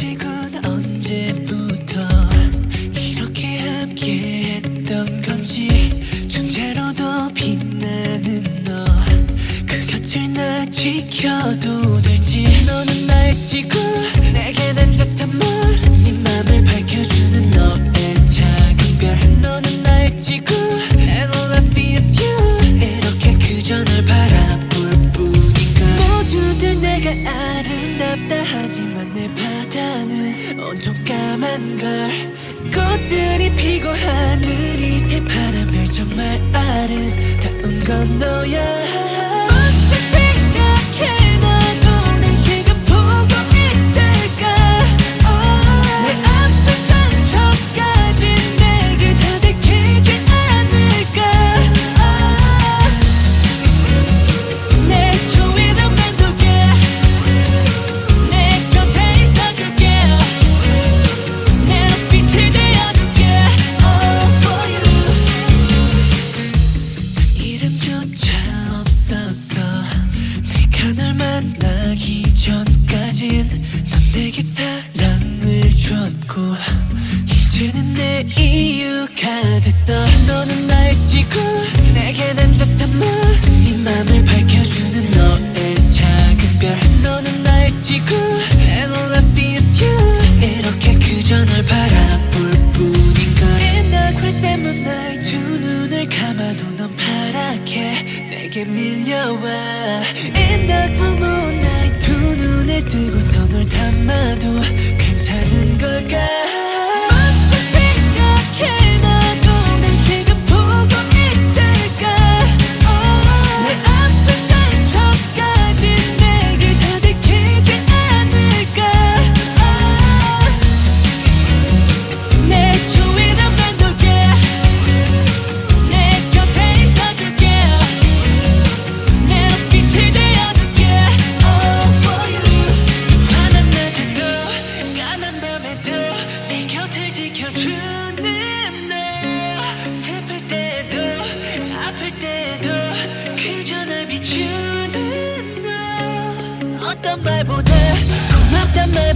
아직은 언제부터 이렇게 함께 했던 건지 존재로도 빛나는 너. 그 곁을 나 지켜도 될지. 너는 나의 지구 까만 걸. 꽃들이 피고 하늘이 새파란 별 정말 아름다운 건 너야 만나기 전까진 넌 내게 사랑을 줬고 이제는 내 이유가 됐어. 너는 나의 지구 내게 난 just a moon. 네 맘을 밝혀주는 너의 작은 별. 너는 나의 지구 And all I see is you. 이렇게 그저 널 바라볼 뿐인가 In the crimson moonlight 두 눈을 감아도 넌 파랗게 내게 밀려와. The full moonlight. 두 눈을 뜨고서 널 담아도 괜찮은 걸까 너 어떤 말보다 고맙단 말보다 난